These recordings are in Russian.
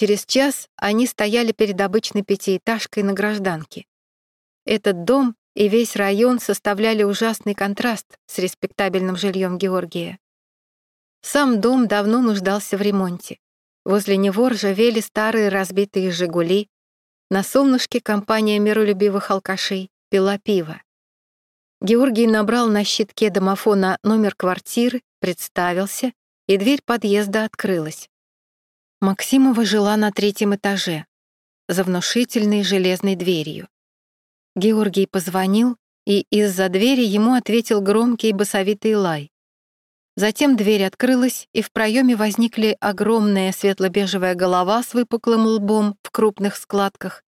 Через час они стояли перед обычной пятиэтажкой на гражданке. Этот дом и весь район составляли ужасный контраст с респектабельным жильем Георгия. Сам дом давно нуждался в ремонте. Возле него ржавели старые разбитые «Жигули». На солнышке компания миролюбивых алкашей пила пиво. Георгий набрал на щитке домофона номер квартиры, представился, и дверь подъезда открылась. Максимова жила на третьем этаже, за внушительной железной дверью. Георгий позвонил, и из-за двери ему ответил громкий басовитый лай. Затем дверь открылась, и в проеме возникли огромная светло-бежевая голова с выпуклым лбом в крупных складках,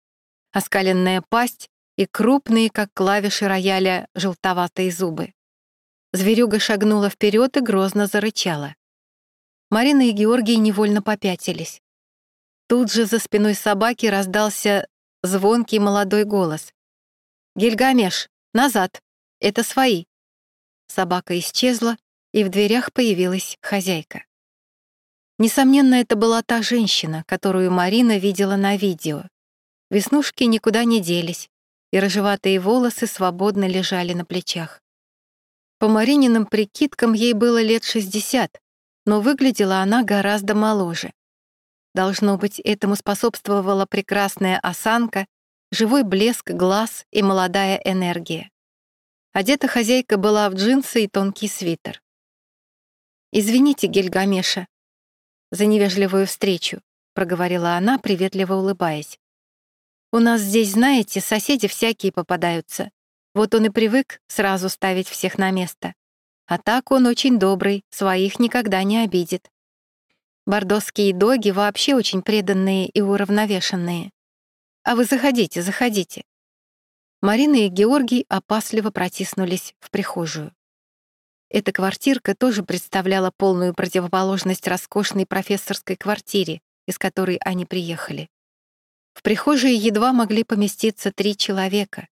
оскаленная пасть и крупные, как клавиши рояля, желтоватые зубы. Зверюга шагнула вперед и грозно зарычала. Марина и Георгий невольно попятились. Тут же за спиной собаки раздался звонкий молодой голос. «Гильгамеш, назад! Это свои!» Собака исчезла, и в дверях появилась хозяйка. Несомненно, это была та женщина, которую Марина видела на видео. Веснушки никуда не делись, и рыжеватые волосы свободно лежали на плечах. По Марининым прикидкам ей было лет 60, но выглядела она гораздо моложе. Должно быть, этому способствовала прекрасная осанка живой блеск глаз и молодая энергия. Одета хозяйка была в джинсы и тонкий свитер. «Извините, Гельгамеша, за невежливую встречу», — проговорила она, приветливо улыбаясь. «У нас здесь, знаете, соседи всякие попадаются. Вот он и привык сразу ставить всех на место. А так он очень добрый, своих никогда не обидит. Бордосские доги вообще очень преданные и уравновешенные. А вы заходите, заходите». Марина и Георгий опасливо протиснулись в прихожую. Эта квартирка тоже представляла полную противоположность роскошной профессорской квартире, из которой они приехали. В прихожей едва могли поместиться три человека.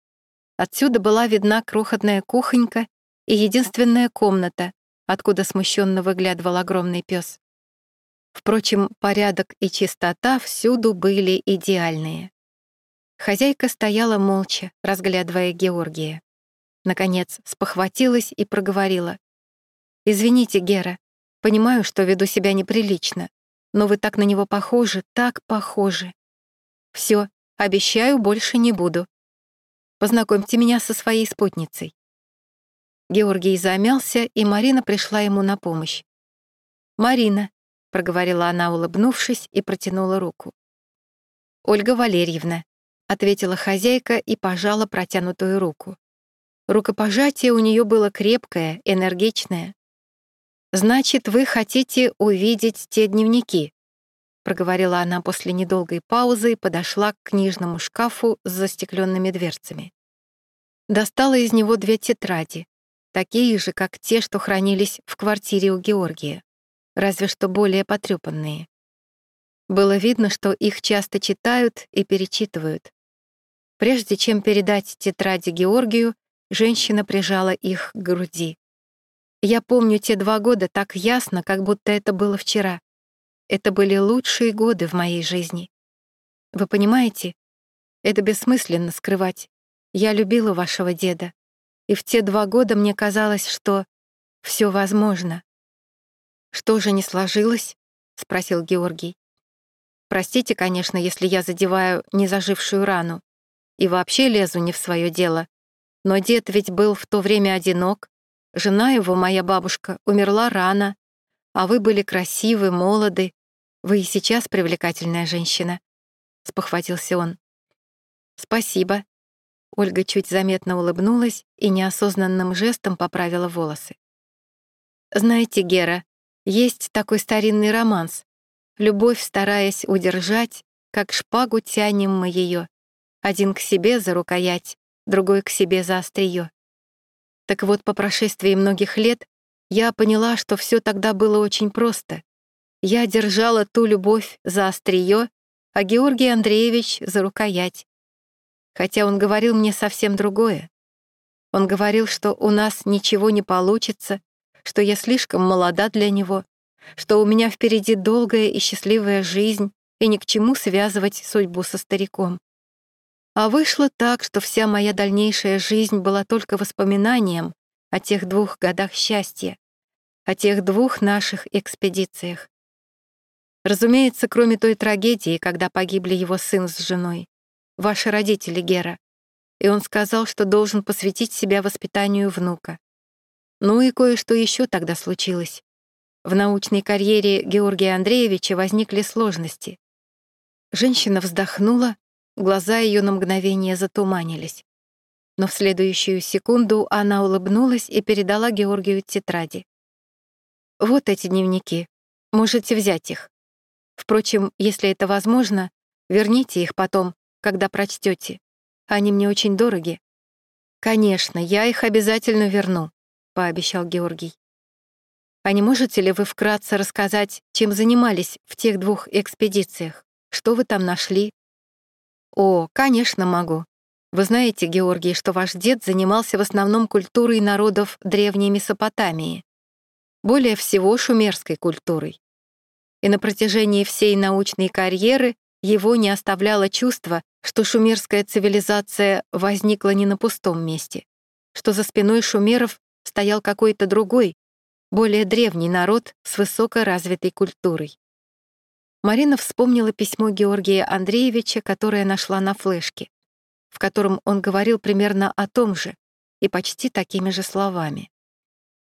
Отсюда была видна крохотная кухонька и единственная комната, откуда смущенно выглядывал огромный пес. Впрочем, порядок и чистота всюду были идеальные. Хозяйка стояла молча, разглядывая Георгия. Наконец спохватилась и проговорила. «Извините, Гера, понимаю, что веду себя неприлично, но вы так на него похожи, так похожи. Все, обещаю, больше не буду. Познакомьте меня со своей спутницей». Георгий замялся, и Марина пришла ему на помощь. «Марина», — проговорила она, улыбнувшись, и протянула руку. «Ольга Валерьевна», — ответила хозяйка и пожала протянутую руку. Рукопожатие у нее было крепкое, энергичное. «Значит, вы хотите увидеть те дневники?» проговорила она после недолгой паузы и подошла к книжному шкафу с застекленными дверцами. Достала из него две тетради, такие же, как те, что хранились в квартире у Георгия, разве что более потрепанные. Было видно, что их часто читают и перечитывают. Прежде чем передать тетради Георгию, женщина прижала их к груди. Я помню те два года так ясно, как будто это было вчера. Это были лучшие годы в моей жизни. Вы понимаете, это бессмысленно скрывать. Я любила вашего деда, и в те два года мне казалось, что все возможно. Что же не сложилось? спросил Георгий. Простите, конечно, если я задеваю незажившую рану и вообще лезу не в свое дело. Но дед ведь был в то время одинок. Жена его, моя бабушка, умерла рано, а вы были красивы, молоды. Вы и сейчас привлекательная женщина», — спохватился он. «Спасибо». Ольга чуть заметно улыбнулась и неосознанным жестом поправила волосы. «Знаете, Гера, есть такой старинный романс. Любовь, стараясь удержать, как шпагу тянем мы ее. Один к себе за рукоять, другой к себе за острие. Так вот, по прошествии многих лет я поняла, что все тогда было очень просто. Я держала ту любовь за острие, а Георгий Андреевич — за рукоять. Хотя он говорил мне совсем другое. Он говорил, что у нас ничего не получится, что я слишком молода для него, что у меня впереди долгая и счастливая жизнь, и ни к чему связывать судьбу со стариком. А вышло так, что вся моя дальнейшая жизнь была только воспоминанием о тех двух годах счастья, о тех двух наших экспедициях. Разумеется, кроме той трагедии, когда погибли его сын с женой, ваши родители, Гера, и он сказал, что должен посвятить себя воспитанию внука. Ну и кое-что еще тогда случилось. В научной карьере Георгия Андреевича возникли сложности. Женщина вздохнула, глаза ее на мгновение затуманились. Но в следующую секунду она улыбнулась и передала Георгию тетради. «Вот эти дневники. Можете взять их. Впрочем, если это возможно, верните их потом, когда прочтете. Они мне очень дороги». «Конечно, я их обязательно верну», — пообещал Георгий. «А не можете ли вы вкратце рассказать, чем занимались в тех двух экспедициях? Что вы там нашли?» «О, конечно, могу. Вы знаете, Георгий, что ваш дед занимался в основном культурой народов Древней Месопотамии. Более всего шумерской культурой. И на протяжении всей научной карьеры его не оставляло чувство, что шумерская цивилизация возникла не на пустом месте, что за спиной шумеров стоял какой-то другой, более древний народ с высокоразвитой культурой. Марина вспомнила письмо Георгия Андреевича, которое нашла на флешке, в котором он говорил примерно о том же и почти такими же словами.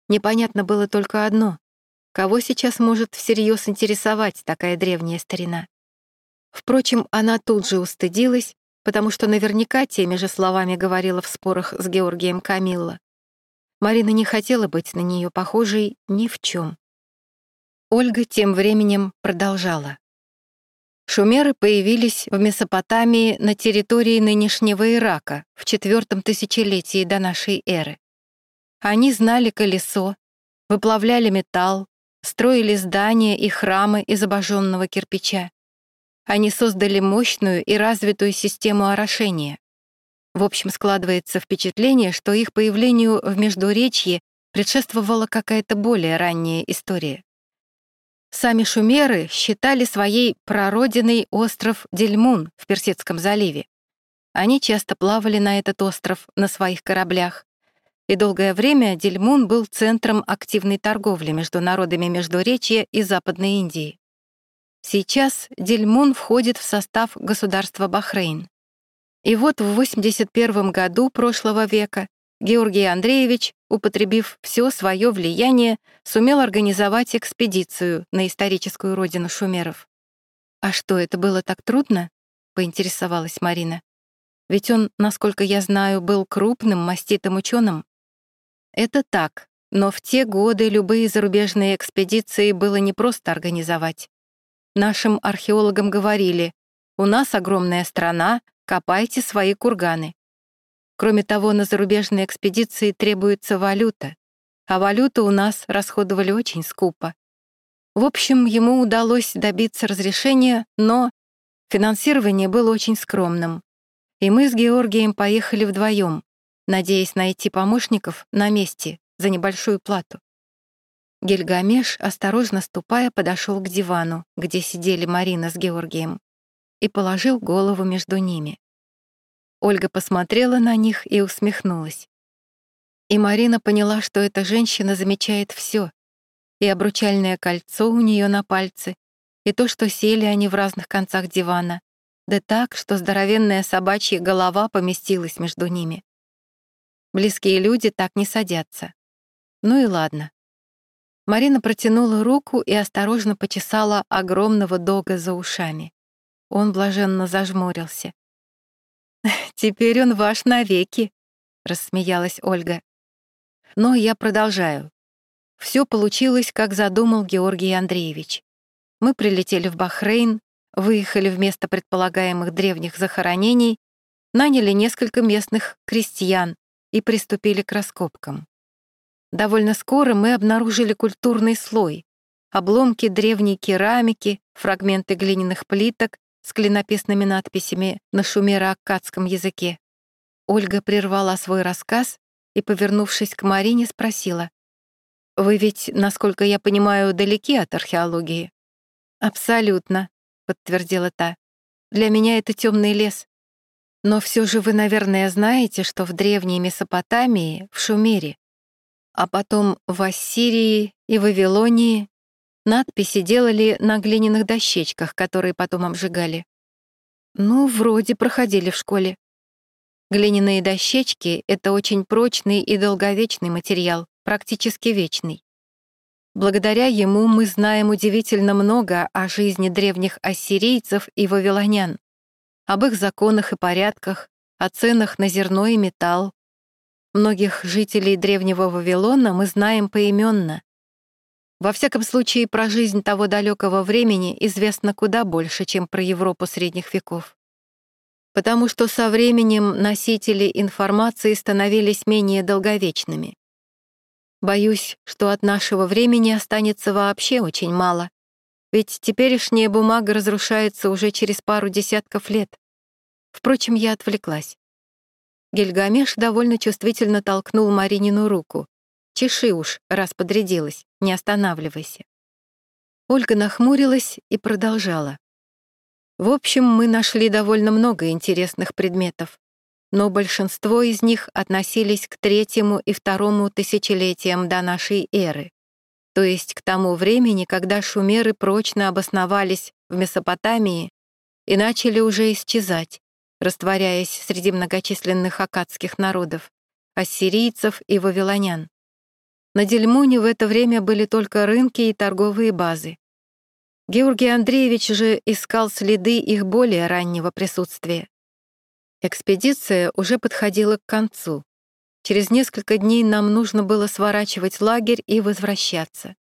Непонятно было только одно — кого сейчас может всерьез интересовать такая древняя старина? Впрочем, она тут же устыдилась, потому что наверняка теми же словами говорила в спорах с Георгием Камилла. Марина не хотела быть на нее похожей ни в чем. Ольга тем временем продолжала. Шумеры появились в Месопотамии на территории нынешнего Ирака в четвертом тысячелетии до нашей эры. Они знали колесо, выплавляли металл, строили здания и храмы из обожженного кирпича. Они создали мощную и развитую систему орошения. В общем, складывается впечатление, что их появлению в Междуречье предшествовала какая-то более ранняя история. Сами шумеры считали своей прародиной остров Дельмун в Персидском заливе. Они часто плавали на этот остров на своих кораблях. И долгое время Дельмун был центром активной торговли между народами Междуречья и Западной Индии. Сейчас Дельмун входит в состав государства Бахрейн. И вот в 81 году прошлого века Георгий Андреевич, употребив все свое влияние, сумел организовать экспедицию на историческую родину шумеров. «А что, это было так трудно?» — поинтересовалась Марина. «Ведь он, насколько я знаю, был крупным, маститым ученым. «Это так, но в те годы любые зарубежные экспедиции было не просто организовать. Нашим археологам говорили, у нас огромная страна, копайте свои курганы. Кроме того, на зарубежные экспедиции требуется валюта, а валюту у нас расходовали очень скупо. В общем, ему удалось добиться разрешения, но финансирование было очень скромным. И мы с Георгием поехали вдвоем, надеясь найти помощников на месте за небольшую плату. Гильгамеш, осторожно ступая, подошел к дивану, где сидели Марина с Георгием, и положил голову между ними. Ольга посмотрела на них и усмехнулась. И Марина поняла, что эта женщина замечает все: и обручальное кольцо у нее на пальце, и то, что сели они в разных концах дивана, да так, что здоровенная собачья голова поместилась между ними. Близкие люди так не садятся. Ну и ладно. Марина протянула руку и осторожно почесала огромного дога за ушами. Он блаженно зажмурился. «Теперь он ваш навеки», — рассмеялась Ольга. Но я продолжаю. Все получилось, как задумал Георгий Андреевич. Мы прилетели в Бахрейн, выехали в место предполагаемых древних захоронений, наняли несколько местных крестьян и приступили к раскопкам. Довольно скоро мы обнаружили культурный слой, обломки древней керамики, фрагменты глиняных плиток, с клинописными надписями на шумеро-аккадском языке. Ольга прервала свой рассказ и, повернувшись к Марине, спросила. «Вы ведь, насколько я понимаю, далеки от археологии?» «Абсолютно. подтвердила та. «Для меня это темный лес. Но все же вы, наверное, знаете, что в древней Месопотамии, в Шумере, а потом в Ассирии и Вавилонии надписи делали на глиняных дощечках, которые потом обжигали. Ну, вроде проходили в школе. Глиняные дощечки — это очень прочный и долговечный материал, практически вечный. Благодаря ему мы знаем удивительно много о жизни древних ассирийцев и вавилонян, об их законах и порядках, о ценах на зерно и металл. Многих жителей древнего Вавилона мы знаем поименно. Во всяком случае, про жизнь того далекого времени известно куда больше, чем про Европу средних веков. Потому что со временем носители информации становились менее долговечными. Боюсь, что от нашего времени останется вообще очень мало, ведь теперешняя бумага разрушается уже через пару десятков лет. Впрочем, я отвлеклась. Гильгамеш довольно чувствительно толкнул Маринину руку. «Чеши уж, раз подрядилась, не останавливайся». Ольга нахмурилась и продолжала. В общем, мы нашли довольно много интересных предметов но большинство из них относились к третьему и второму тысячелетиям до нашей эры, то есть к тому времени, когда шумеры прочно обосновались в Месопотамии и начали уже исчезать, растворяясь среди многочисленных акадских народов, ассирийцев и вавилонян. На Дельмуне в это время были только рынки и торговые базы. Георгий Андреевич же искал следы их более раннего присутствия. Экспедиция уже подходила к концу. Через несколько дней нам нужно было сворачивать лагерь и возвращаться.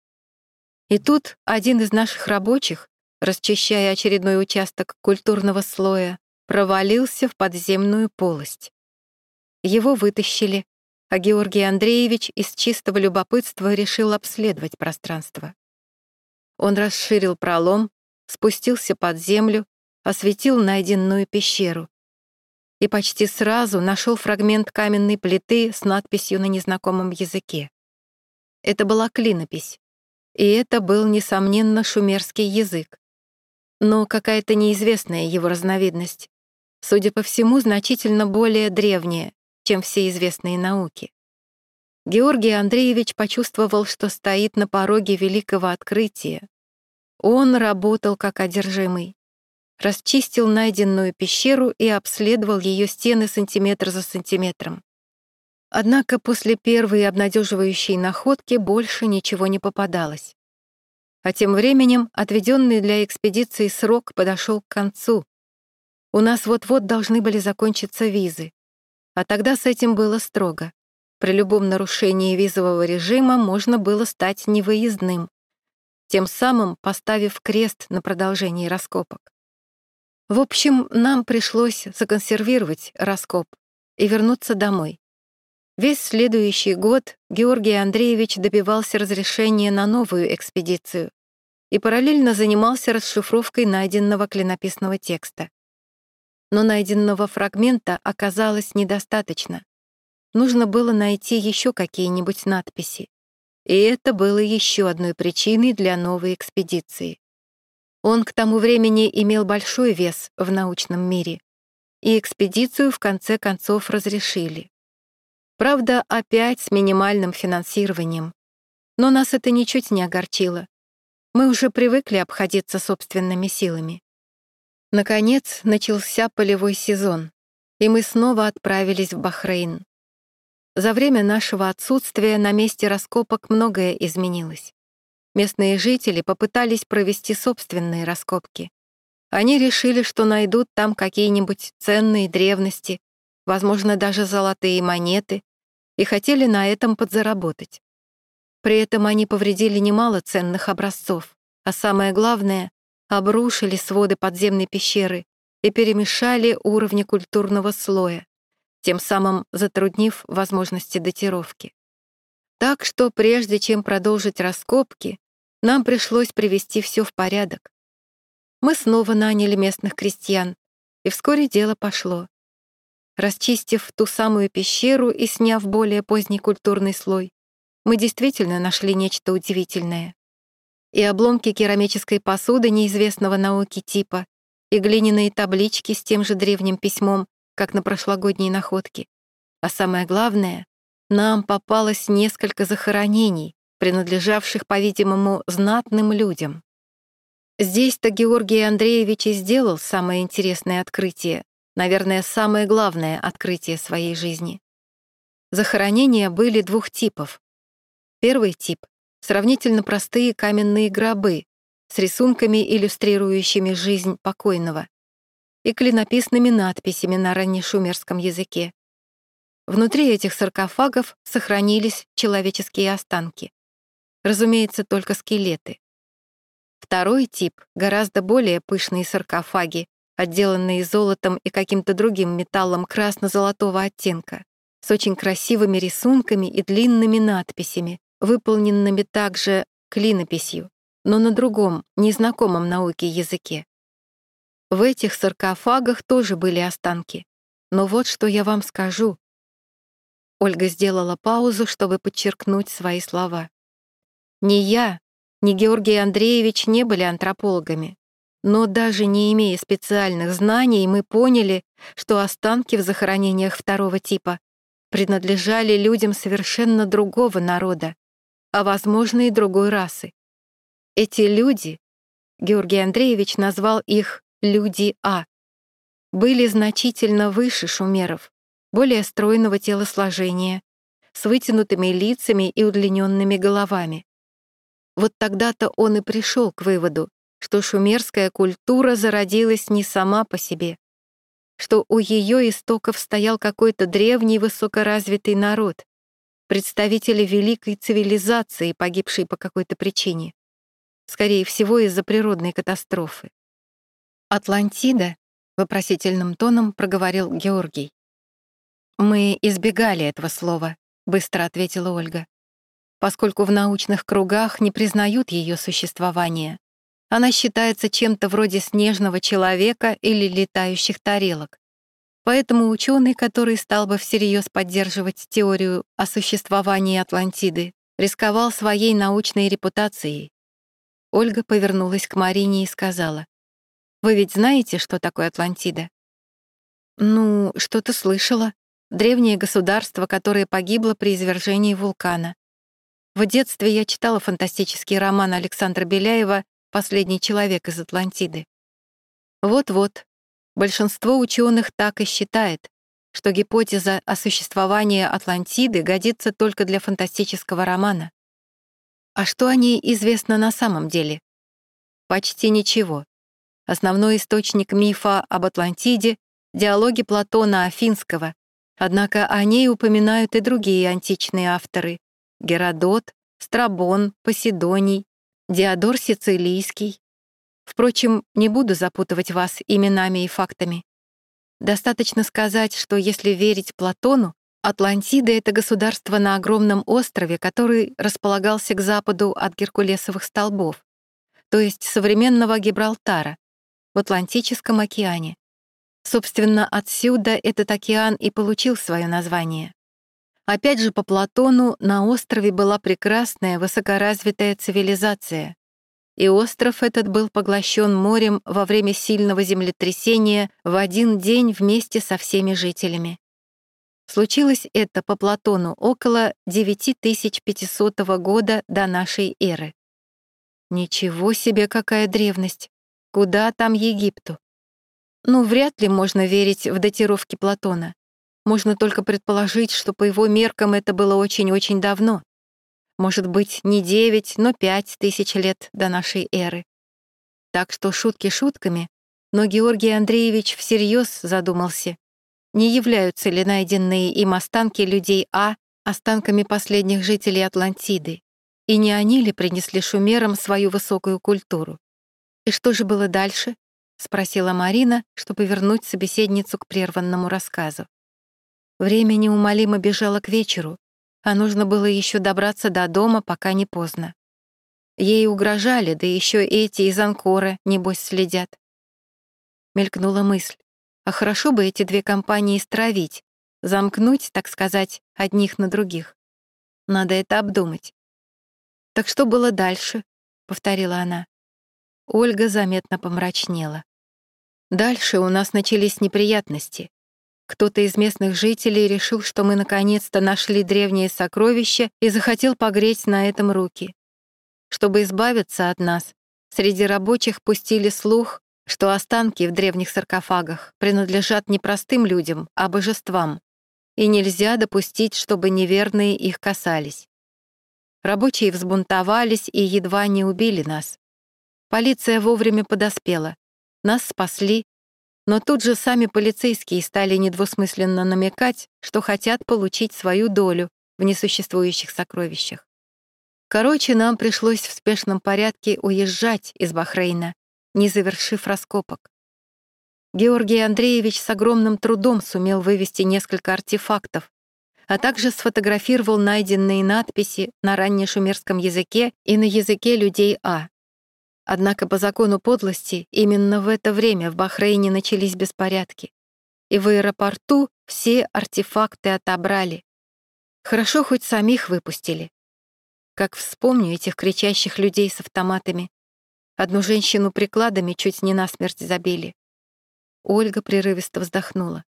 И тут один из наших рабочих, расчищая очередной участок культурного слоя, провалился в подземную полость. Его вытащили, а Георгий Андреевич из чистого любопытства решил обследовать пространство. Он расширил пролом, спустился под землю, осветил найденную пещеру и почти сразу нашел фрагмент каменной плиты с надписью на незнакомом языке. Это была клинопись, и это был, несомненно, шумерский язык. Но какая-то неизвестная его разновидность, судя по всему, значительно более древняя, чем все известные науки. Георгий Андреевич почувствовал, что стоит на пороге великого открытия. Он работал как одержимый расчистил найденную пещеру и обследовал ее стены сантиметр за сантиметром. Однако после первой обнадеживающей находки больше ничего не попадалось. А тем временем отведенный для экспедиции срок подошел к концу. У нас вот-вот должны были закончиться визы. А тогда с этим было строго. При любом нарушении визового режима можно было стать невыездным, тем самым поставив крест на продолжении раскопок. В общем, нам пришлось законсервировать раскоп и вернуться домой. Весь следующий год Георгий Андреевич добивался разрешения на новую экспедицию и параллельно занимался расшифровкой найденного клинописного текста. Но найденного фрагмента оказалось недостаточно. Нужно было найти еще какие-нибудь надписи. И это было еще одной причиной для новой экспедиции. Он к тому времени имел большой вес в научном мире, и экспедицию в конце концов разрешили. Правда, опять с минимальным финансированием. Но нас это ничуть не огорчило. Мы уже привыкли обходиться собственными силами. Наконец, начался полевой сезон, и мы снова отправились в Бахрейн. За время нашего отсутствия на месте раскопок многое изменилось. Местные жители попытались провести собственные раскопки. Они решили, что найдут там какие-нибудь ценные древности, возможно, даже золотые монеты, и хотели на этом подзаработать. При этом они повредили немало ценных образцов, а самое главное — обрушили своды подземной пещеры и перемешали уровни культурного слоя, тем самым затруднив возможности датировки. Так что прежде чем продолжить раскопки, нам пришлось привести все в порядок. Мы снова наняли местных крестьян, и вскоре дело пошло. Расчистив ту самую пещеру и сняв более поздний культурный слой, мы действительно нашли нечто удивительное. И обломки керамической посуды неизвестного науки типа, и глиняные таблички с тем же древним письмом, как на прошлогодней находке. А самое главное, нам попалось несколько захоронений, принадлежавших, по-видимому, знатным людям. Здесь-то Георгий Андреевич и сделал самое интересное открытие, наверное, самое главное открытие своей жизни. Захоронения были двух типов. Первый тип — сравнительно простые каменные гробы с рисунками, иллюстрирующими жизнь покойного, и клинописными надписями на раннешумерском языке. Внутри этих саркофагов сохранились человеческие останки. Разумеется, только скелеты. Второй тип — гораздо более пышные саркофаги, отделанные золотом и каким-то другим металлом красно-золотого оттенка, с очень красивыми рисунками и длинными надписями, выполненными также клинописью, но на другом, незнакомом науке языке. В этих саркофагах тоже были останки. Но вот что я вам скажу. Ольга сделала паузу, чтобы подчеркнуть свои слова. Ни я, ни Георгий Андреевич не были антропологами. Но даже не имея специальных знаний, мы поняли, что останки в захоронениях второго типа принадлежали людям совершенно другого народа, а, возможно, и другой расы. Эти люди, Георгий Андреевич назвал их «люди А», были значительно выше шумеров, более стройного телосложения, с вытянутыми лицами и удлиненными головами. Вот тогда-то он и пришел к выводу, что шумерская культура зародилась не сама по себе, что у ее истоков стоял какой-то древний высокоразвитый народ, представители великой цивилизации, погибшей по какой-то причине, скорее всего, из-за природной катастрофы. «Атлантида?» — вопросительным тоном проговорил Георгий. «Мы избегали этого слова», — быстро ответила Ольга, поскольку в научных кругах не признают ее существование. Она считается чем-то вроде снежного человека или летающих тарелок. Поэтому ученый, который стал бы всерьез поддерживать теорию о существовании Атлантиды, рисковал своей научной репутацией. Ольга повернулась к Марине и сказала, «Вы ведь знаете, что такое Атлантида?» «Ну, что-то слышала. Древнее государство, которое погибло при извержении вулкана. В детстве я читала фантастический роман Александра Беляева последний человек из Атлантиды. Вот-вот, большинство ученых так и считает, что гипотеза о существовании Атлантиды годится только для фантастического романа. А что о ней известно на самом деле? Почти ничего. Основной источник мифа об Атлантиде — диалоги Платона Афинского, однако о ней упоминают и другие античные авторы — Геродот, Страбон, Поседоний, Диодор Сицилийский. Впрочем, не буду запутывать вас именами и фактами. Достаточно сказать, что если верить Платону, Атлантида — это государство на огромном острове, который располагался к западу от Геркулесовых столбов, то есть современного Гибралтара, в Атлантическом океане. Собственно, отсюда этот океан и получил свое название. Опять же, по Платону на острове была прекрасная высокоразвитая цивилизация. И остров этот был поглощен морем во время сильного землетрясения в один день вместе со всеми жителями. Случилось это по Платону около 9500 года до нашей эры. Ничего себе, какая древность! Куда там Египту? Ну, вряд ли можно верить в датировки Платона. Можно только предположить, что по его меркам это было очень-очень давно. Может быть, не девять, но пять тысяч лет до нашей эры. Так что шутки шутками, но Георгий Андреевич всерьез задумался, не являются ли найденные им останки людей А останками последних жителей Атлантиды, и не они ли принесли шумерам свою высокую культуру. «И что же было дальше?» — спросила Марина, чтобы вернуть собеседницу к прерванному рассказу. Время неумолимо бежало к вечеру, а нужно было еще добраться до дома, пока не поздно. Ей угрожали, да еще эти из Анкора, небось, следят. Мелькнула мысль, а хорошо бы эти две компании стравить, замкнуть, так сказать, одних на других. Надо это обдумать. Так что было дальше? — повторила она. Ольга заметно помрачнела. Дальше у нас начались неприятности. Кто-то из местных жителей решил, что мы наконец-то нашли древнее сокровище и захотел погреть на этом руки. Чтобы избавиться от нас, среди рабочих пустили слух, что останки в древних саркофагах принадлежат не простым людям, а божествам, и нельзя допустить, чтобы неверные их касались. Рабочие взбунтовались и едва не убили нас. Полиция вовремя подоспела. Нас спасли, но тут же сами полицейские стали недвусмысленно намекать, что хотят получить свою долю в несуществующих сокровищах. Короче, нам пришлось в спешном порядке уезжать из Бахрейна, не завершив раскопок. Георгий Андреевич с огромным трудом сумел вывести несколько артефактов, а также сфотографировал найденные надписи на раннешумерском языке и на языке людей А. Однако по закону подлости именно в это время в Бахрейне начались беспорядки, и в аэропорту все артефакты отобрали. Хорошо хоть самих выпустили. Как вспомню этих кричащих людей с автоматами. Одну женщину прикладами чуть не насмерть забили. Ольга прерывисто вздохнула.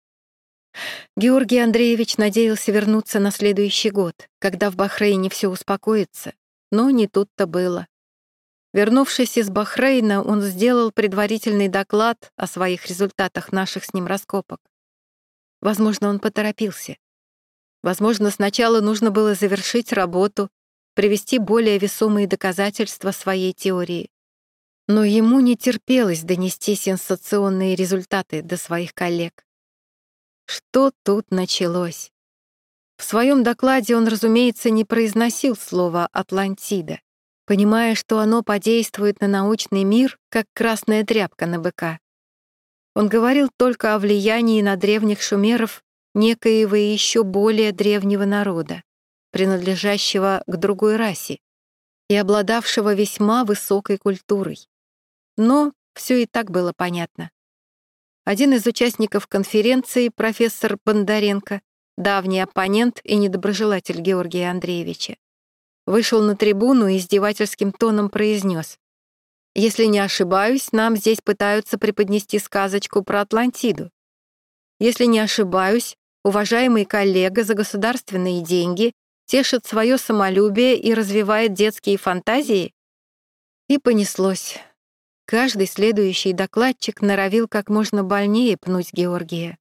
Георгий Андреевич надеялся вернуться на следующий год, когда в Бахрейне все успокоится, но не тут-то было. Вернувшись из Бахрейна, он сделал предварительный доклад о своих результатах наших с ним раскопок. Возможно, он поторопился. Возможно, сначала нужно было завершить работу, привести более весомые доказательства своей теории. Но ему не терпелось донести сенсационные результаты до своих коллег. Что тут началось? В своем докладе он, разумеется, не произносил слово «Атлантида», понимая, что оно подействует на научный мир, как красная тряпка на быка. Он говорил только о влиянии на древних шумеров некоего еще более древнего народа, принадлежащего к другой расе и обладавшего весьма высокой культурой. Но все и так было понятно. Один из участников конференции, профессор Бондаренко, давний оппонент и недоброжелатель Георгия Андреевича, вышел на трибуну и издевательским тоном произнес: «Если не ошибаюсь, нам здесь пытаются преподнести сказочку про Атлантиду. Если не ошибаюсь, уважаемый коллега за государственные деньги тешит свое самолюбие и развивает детские фантазии?» И понеслось. Каждый следующий докладчик норовил как можно больнее пнуть Георгия.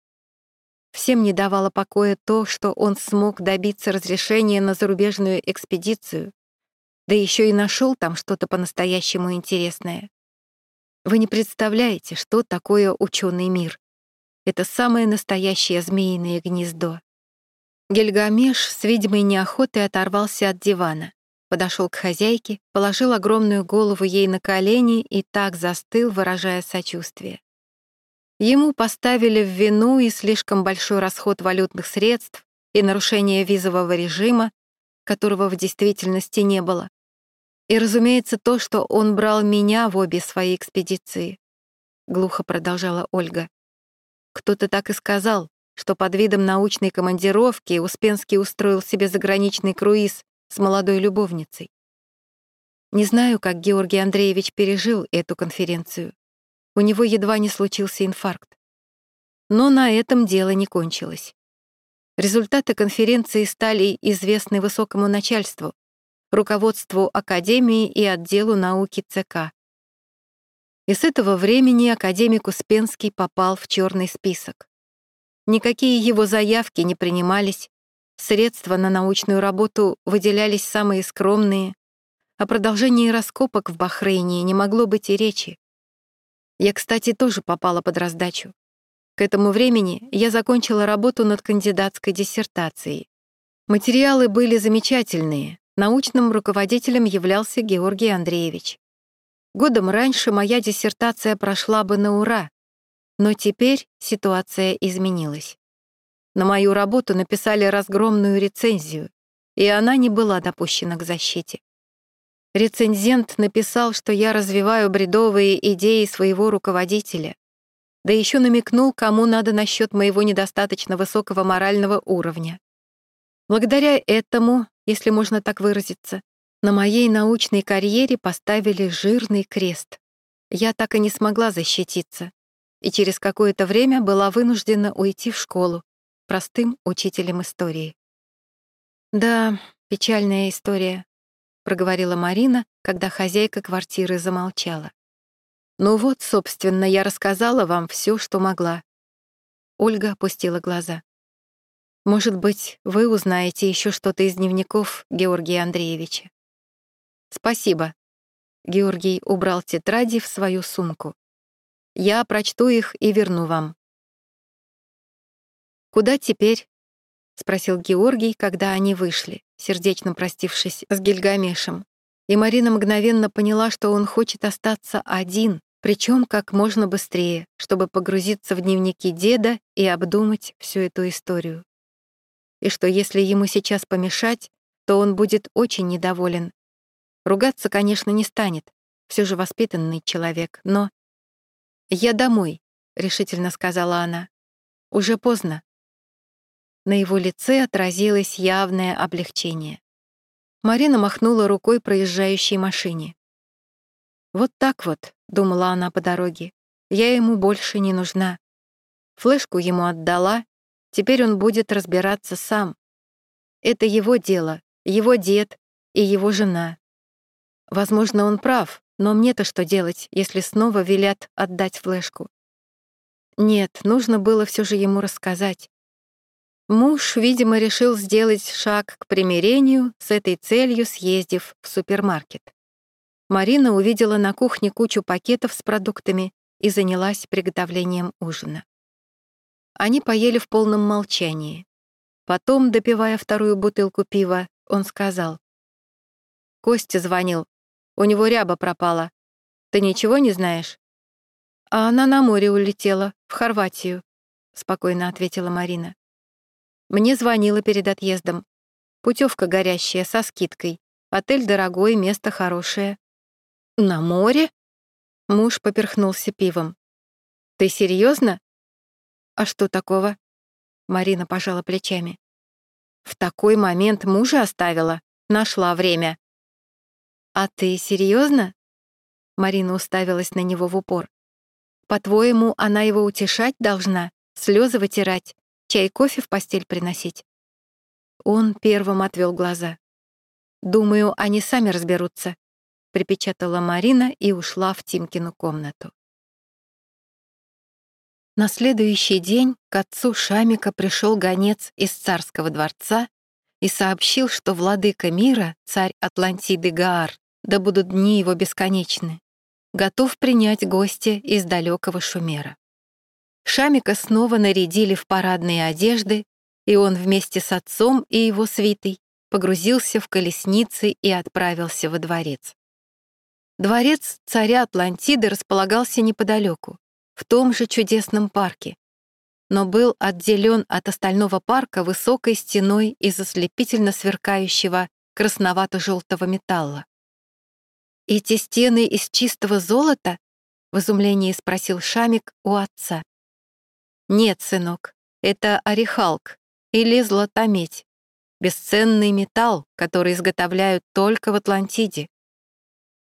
Всем не давало покоя то, что он смог добиться разрешения на зарубежную экспедицию, да еще и нашел там что-то по-настоящему интересное. Вы не представляете, что такое ученый мир. Это самое настоящее змеиное гнездо. Гильгамеш с видимой неохотой оторвался от дивана подошел к хозяйке, положил огромную голову ей на колени и так застыл, выражая сочувствие. Ему поставили в вину и слишком большой расход валютных средств, и нарушение визового режима, которого в действительности не было. И, разумеется, то, что он брал меня в обе свои экспедиции. Глухо продолжала Ольга. Кто-то так и сказал, что под видом научной командировки Успенский устроил себе заграничный круиз с молодой любовницей. Не знаю, как Георгий Андреевич пережил эту конференцию. У него едва не случился инфаркт. Но на этом дело не кончилось. Результаты конференции стали известны высокому начальству, руководству Академии и отделу науки ЦК. И с этого времени академик Успенский попал в черный список. Никакие его заявки не принимались, Средства на научную работу выделялись самые скромные. О продолжении раскопок в Бахрейне не могло быть и речи. Я, кстати, тоже попала под раздачу. К этому времени я закончила работу над кандидатской диссертацией. Материалы были замечательные. Научным руководителем являлся Георгий Андреевич. Годом раньше моя диссертация прошла бы на ура, но теперь ситуация изменилась. На мою работу написали разгромную рецензию, и она не была допущена к защите. Рецензент написал, что я развиваю бредовые идеи своего руководителя, да еще намекнул, кому надо насчет моего недостаточно высокого морального уровня. Благодаря этому, если можно так выразиться, На моей научной карьере поставили жирный крест. Я так и не смогла защититься, и через какое-то время была вынуждена уйти в школу простым учителем истории. «Да, печальная история», — проговорила Марина, когда хозяйка квартиры замолчала. «Ну вот, собственно, я рассказала вам все, что могла». Ольга опустила глаза. «Может быть, вы узнаете еще что-то из дневников Георгия Андреевича?» «Спасибо». Георгий убрал тетради в свою сумку. «Я прочту их и верну вам». «Куда теперь?» — спросил Георгий, когда они вышли, сердечно простившись с Гильгамешем. И Марина мгновенно поняла, что он хочет остаться один, причем как можно быстрее, чтобы погрузиться в дневники деда и обдумать всю эту историю. И что если ему сейчас помешать, то он будет очень недоволен. Ругаться, конечно, не станет, все же воспитанный человек, но... «Я домой», — решительно сказала она. «Уже поздно». На его лице отразилось явное облегчение. Марина махнула рукой проезжающей машине. «Вот так вот», — думала она по дороге, — «я ему больше не нужна. Флешку ему отдала, теперь он будет разбираться сам. Это его дело, его дед и его жена. Возможно, он прав, но мне-то что делать, если снова велят отдать флешку? Нет, нужно было все же ему рассказать. Муж, видимо, решил сделать шаг к примирению, с этой целью съездив в супермаркет. Марина увидела на кухне кучу пакетов с продуктами и занялась приготовлением ужина. Они поели в полном молчании. Потом, допивая вторую бутылку пива, он сказал. «Костя звонил. У него ряба пропала. Ты ничего не знаешь?» «А она на море улетела, в Хорватию», — спокойно ответила Марина. «Мне звонила перед отъездом. Путевка горящая, со скидкой. Отель дорогой, место хорошее. «На море?» Муж поперхнулся пивом. «Ты серьезно? «А что такого?» Марина пожала плечами. «В такой момент мужа оставила. Нашла время». «А ты серьезно? Марина уставилась на него в упор. «По-твоему, она его утешать должна? Слезы вытирать? Чай, кофе в постель приносить?» Он первым отвел глаза. «Думаю, они сами разберутся припечатала Марина и ушла в Тимкину комнату. На следующий день к отцу Шамика пришел гонец из царского дворца и сообщил, что владыка мира, царь Атлантиды Гаар, да будут дни его бесконечны, готов принять гостя из далекого Шумера. Шамика снова нарядили в парадные одежды, и он вместе с отцом и его свитой погрузился в колесницы и отправился во дворец. Дворец царя Атлантиды располагался неподалеку, в том же чудесном парке, но был отделен от остального парка высокой стеной из ослепительно сверкающего красновато-желтого металла. «Эти стены из чистого золота?» — в изумлении спросил Шамик у отца. «Нет, сынок, это орехалк или златометь, бесценный металл, который изготовляют только в Атлантиде.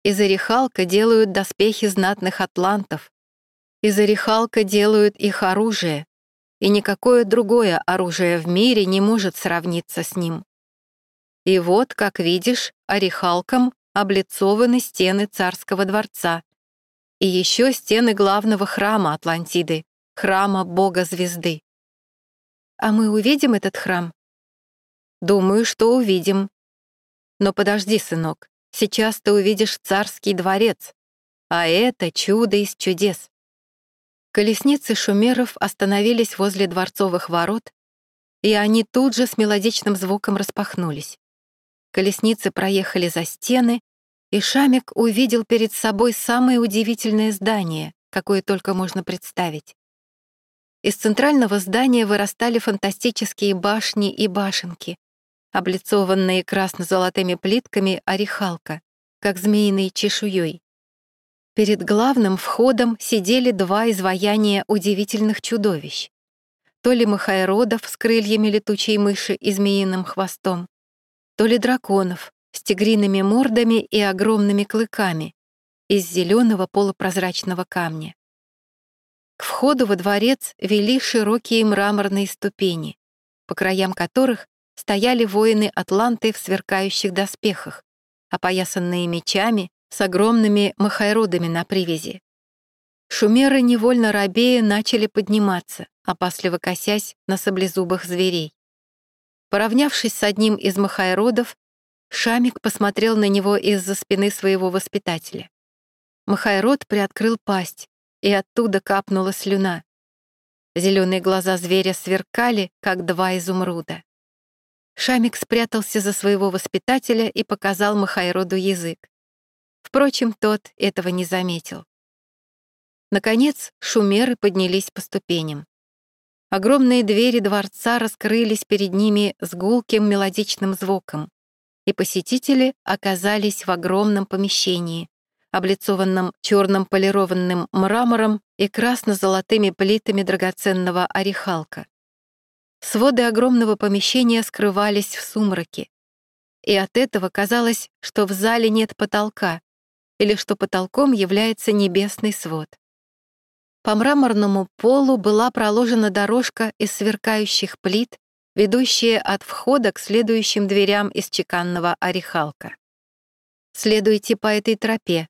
Из орехалка делают доспехи знатных атлантов. Из орехалка делают их оружие, и никакое другое оружие в мире не может сравниться с ним. И вот, как видишь, орехалком облицованы стены царского дворца и еще стены главного храма Атлантиды, храма бога-звезды. А мы увидим этот храм? Думаю, что увидим. Но подожди, сынок, Сейчас ты увидишь царский дворец, а это чудо из чудес. Колесницы шумеров остановились возле дворцовых ворот, и они тут же с мелодичным звуком распахнулись. Колесницы проехали за стены, и Шамик увидел перед собой самое удивительное здание, какое только можно представить. Из центрального здания вырастали фантастические башни и башенки, облицованные красно-золотыми плитками орехалка, как змеиной чешуей. Перед главным входом сидели два изваяния удивительных чудовищ. То ли махайродов с крыльями летучей мыши и змеиным хвостом, то ли драконов, с тигриными мордами и огромными клыками из зеленого полупрозрачного камня. К входу во дворец вели широкие мраморные ступени, по краям которых стояли воины Атланты в сверкающих доспехах, опоясанные мечами с огромными махайродами на привязи. Шумеры невольно робея начали подниматься, опасливо косясь на саблезубых зверей. Поравнявшись с одним из махайродов, Шамик посмотрел на него из-за спины своего воспитателя. Махайрод приоткрыл пасть, и оттуда капнула слюна. Зеленые глаза зверя сверкали, как два изумруда. Шамик спрятался за своего воспитателя и показал Махайроду язык. Впрочем, тот этого не заметил. Наконец, шумеры поднялись по ступеням. Огромные двери дворца раскрылись перед ними с гулким мелодичным звуком, и посетители оказались в огромном помещении, облицованном черным полированным мрамором и красно-золотыми плитами драгоценного орехалка. Своды огромного помещения скрывались в сумраке, и от этого казалось, что в зале нет потолка или что потолком является небесный свод. По мраморному полу была проложена дорожка из сверкающих плит, ведущая от входа к следующим дверям из чеканного орехалка. «Следуйте по этой тропе», —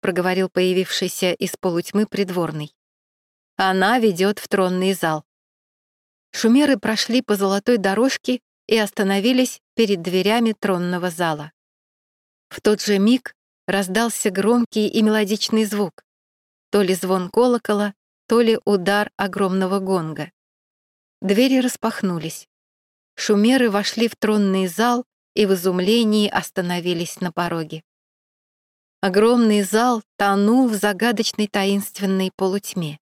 проговорил появившийся из полутьмы придворный. «Она ведет в тронный зал». Шумеры прошли по золотой дорожке и остановились перед дверями тронного зала. В тот же миг раздался громкий и мелодичный звук, то ли звон колокола, то ли удар огромного гонга. Двери распахнулись. Шумеры вошли в тронный зал и в изумлении остановились на пороге. Огромный зал тонул в загадочной таинственной полутьме.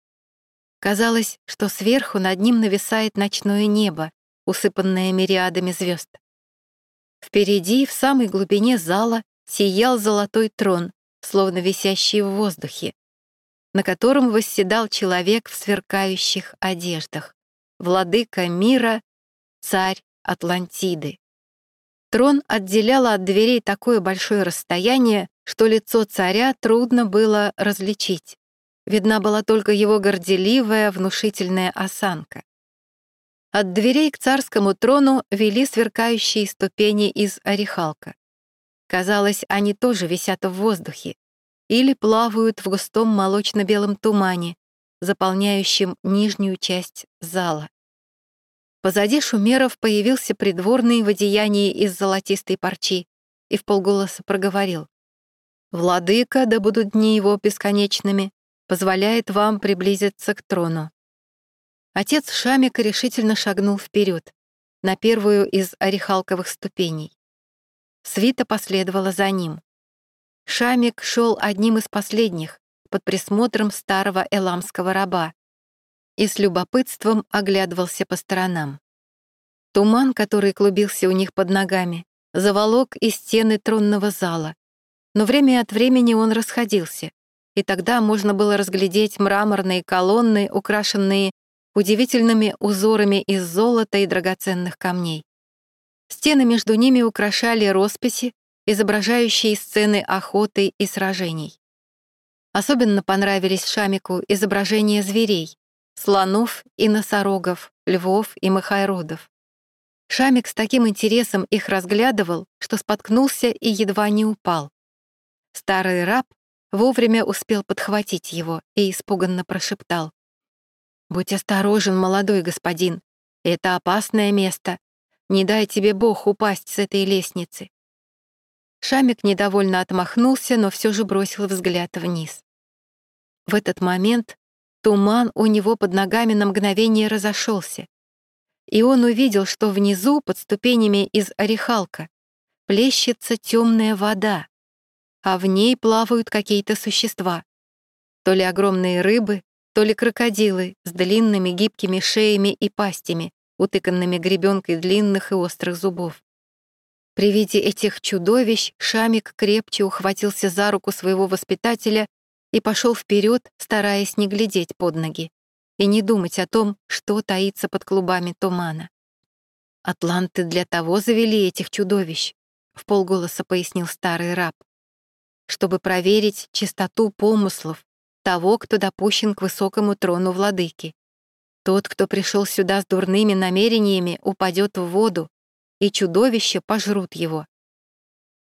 Казалось, что сверху над ним нависает ночное небо, усыпанное мириадами звезд. Впереди, в самой глубине зала, сиял золотой трон, словно висящий в воздухе, на котором восседал человек в сверкающих одеждах, владыка мира, царь Атлантиды. Трон отделяло от дверей такое большое расстояние, что лицо царя трудно было различить. Видна была только его горделивая, внушительная осанка. От дверей к царскому трону вели сверкающие ступени из орехалка. Казалось, они тоже висят в воздухе или плавают в густом молочно-белом тумане, заполняющем нижнюю часть зала. Позади шумеров появился придворный в одеянии из золотистой парчи и в полголоса проговорил. «Владыка, да будут дни его бесконечными, позволяет вам приблизиться к трону». Отец Шамика решительно шагнул вперед, на первую из орехалковых ступеней. Свита последовала за ним. Шамик шел одним из последних, под присмотром старого эламского раба, и с любопытством оглядывался по сторонам. Туман, который клубился у них под ногами, заволок и стены тронного зала. Но время от времени он расходился, и тогда можно было разглядеть мраморные колонны, украшенные удивительными узорами из золота и драгоценных камней. Стены между ними украшали росписи, изображающие сцены охоты и сражений. Особенно понравились Шамику изображения зверей, слонов и носорогов, львов и махайродов. Шамик с таким интересом их разглядывал, что споткнулся и едва не упал. Старый раб вовремя успел подхватить его и испуганно прошептал. «Будь осторожен, молодой господин, это опасное место. Не дай тебе Бог упасть с этой лестницы». Шамик недовольно отмахнулся, но все же бросил взгляд вниз. В этот момент Туман у него под ногами на мгновение разошелся, и он увидел, что внизу, под ступенями из орехалка, плещется темная вода, а в ней плавают какие-то существа. То ли огромные рыбы, то ли крокодилы с длинными гибкими шеями и пастями, утыканными гребенкой длинных и острых зубов. При виде этих чудовищ Шамик крепче ухватился за руку своего воспитателя и пошел вперед, стараясь не глядеть под ноги и не думать о том, что таится под клубами тумана. Атланты для того завели этих чудовищ. в полголоса пояснил старый раб, чтобы проверить чистоту помыслов того, кто допущен к высокому трону владыки. Тот, кто пришел сюда с дурными намерениями, упадет в воду, и чудовища пожрут его.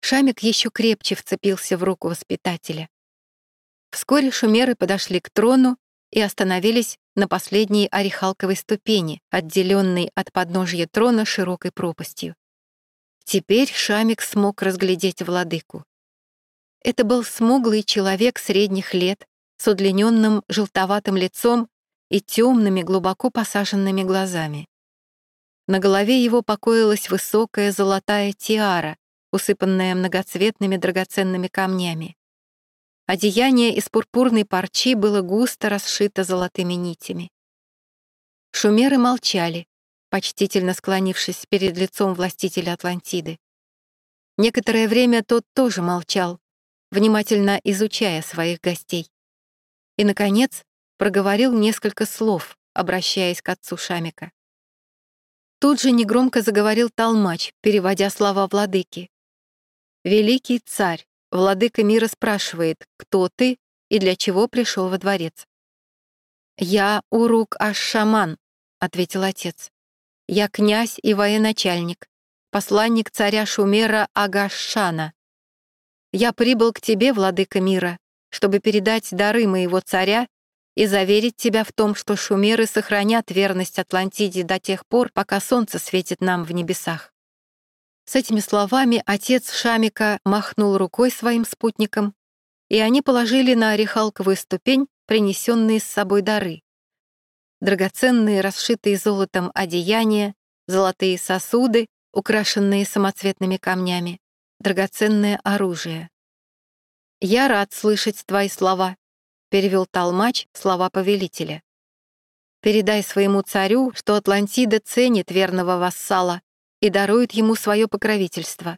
Шамик еще крепче вцепился в руку воспитателя. Вскоре шумеры подошли к трону и остановились на последней орехалковой ступени, отделенной от подножья трона широкой пропастью. Теперь Шамик смог разглядеть владыку. Это был смуглый человек средних лет с удлиненным желтоватым лицом и темными, глубоко посаженными глазами. На голове его покоилась высокая золотая тиара, усыпанная многоцветными драгоценными камнями. Одеяние из пурпурной парчи было густо расшито золотыми нитями. Шумеры молчали, почтительно склонившись перед лицом властителя Атлантиды. Некоторое время тот тоже молчал, внимательно изучая своих гостей. И, наконец, проговорил несколько слов, обращаясь к отцу Шамика. Тут же негромко заговорил толмач, переводя слова владыки. «Великий царь, владыка мира спрашивает, кто ты и для чего пришел во дворец?» «Я Урук Аш-Шаман», — ответил отец. «Я князь и военачальник, посланник царя Шумера Агашана. Я прибыл к тебе, владыка мира, чтобы передать дары моего царя и заверить тебя в том, что шумеры сохранят верность Атлантиде до тех пор, пока солнце светит нам в небесах. С этими словами отец Шамика махнул рукой своим спутникам, и они положили на орехалковую ступень принесенные с собой дары. Драгоценные, расшитые золотом одеяния, золотые сосуды, украшенные самоцветными камнями, драгоценное оружие. «Я рад слышать твои слова», — перевел Толмач слова повелителя. «Передай своему царю, что Атлантида ценит верного вассала и дарует ему свое покровительство.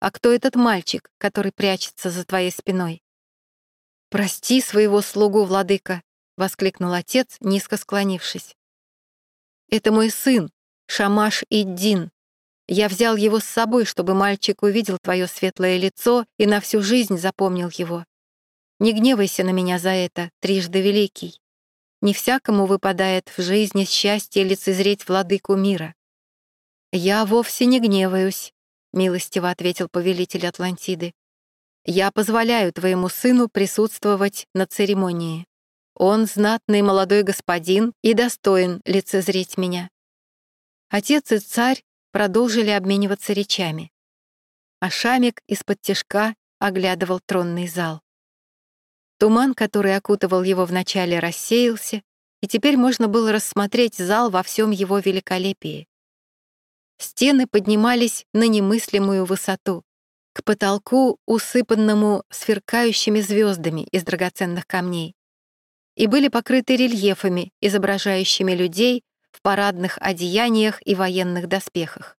А кто этот мальчик, который прячется за твоей спиной?» «Прости своего слугу, владыка», — воскликнул отец, низко склонившись. «Это мой сын, Шамаш Иддин. Я взял его с собой, чтобы мальчик увидел твое светлое лицо и на всю жизнь запомнил его. Не гневайся на меня за это, трижды великий. Не всякому выпадает в жизни счастье лицезреть владыку мира. «Я вовсе не гневаюсь», — милостиво ответил повелитель Атлантиды. «Я позволяю твоему сыну присутствовать на церемонии. Он знатный молодой господин и достоин лицезреть меня». Отец и царь продолжили обмениваться речами. А Шамик из-под тяжка оглядывал тронный зал. Туман, который окутывал его вначале, рассеялся, и теперь можно было рассмотреть зал во всем его великолепии. Стены поднимались на немыслимую высоту, к потолку, усыпанному сверкающими звездами из драгоценных камней, и были покрыты рельефами, изображающими людей в парадных одеяниях и военных доспехах.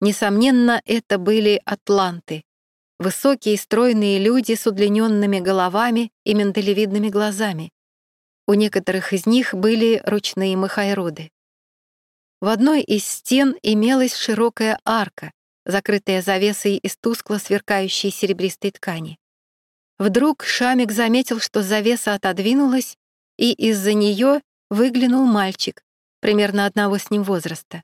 Несомненно, это были атланты, Высокие стройные люди с удлиненными головами и миндалевидными глазами. У некоторых из них были ручные махайроды. В одной из стен имелась широкая арка, закрытая завесой из тускло сверкающей серебристой ткани. Вдруг Шамик заметил, что завеса отодвинулась, и из-за нее выглянул мальчик, примерно одного с ним возраста.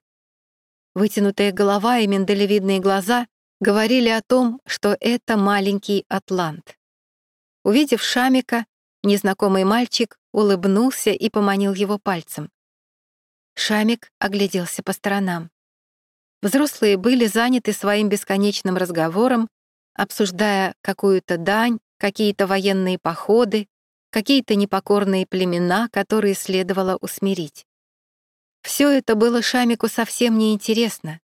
Вытянутая голова и миндалевидные глаза говорили о том, что это маленький атлант. Увидев Шамика, незнакомый мальчик улыбнулся и поманил его пальцем. Шамик огляделся по сторонам. Взрослые были заняты своим бесконечным разговором, обсуждая какую-то дань, какие-то военные походы, какие-то непокорные племена, которые следовало усмирить. Все это было Шамику совсем неинтересно.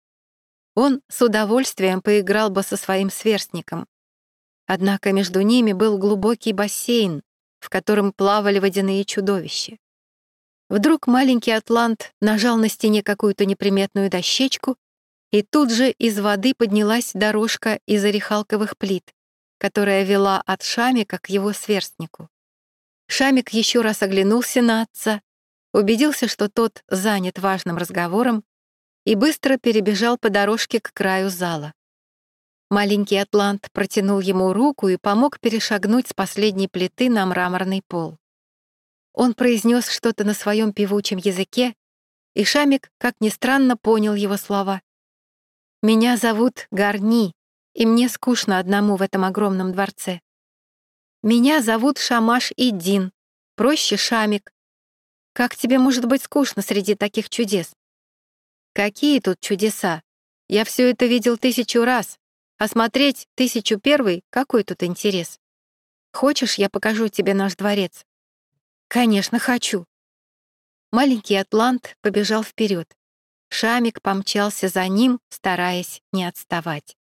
Он с удовольствием поиграл бы со своим сверстником. Однако между ними был глубокий бассейн, в котором плавали водяные чудовища. Вдруг маленький атлант нажал на стене какую-то неприметную дощечку, и тут же из воды поднялась дорожка из орехалковых плит, которая вела от Шамика к его сверстнику. Шамик еще раз оглянулся на отца, убедился, что тот занят важным разговором, и быстро перебежал по дорожке к краю зала. Маленький атлант протянул ему руку и помог перешагнуть с последней плиты на мраморный пол. Он произнес что-то на своем певучем языке, и Шамик, как ни странно, понял его слова. «Меня зовут Гарни, и мне скучно одному в этом огромном дворце. Меня зовут Шамаш Иддин, проще Шамик. Как тебе может быть скучно среди таких чудес? Какие тут чудеса? Я все это видел тысячу раз, а смотреть тысячу первый — какой тут интерес? Хочешь, я покажу тебе наш дворец? Конечно, хочу. Маленький атлант побежал вперед. Шамик помчался за ним, стараясь не отставать.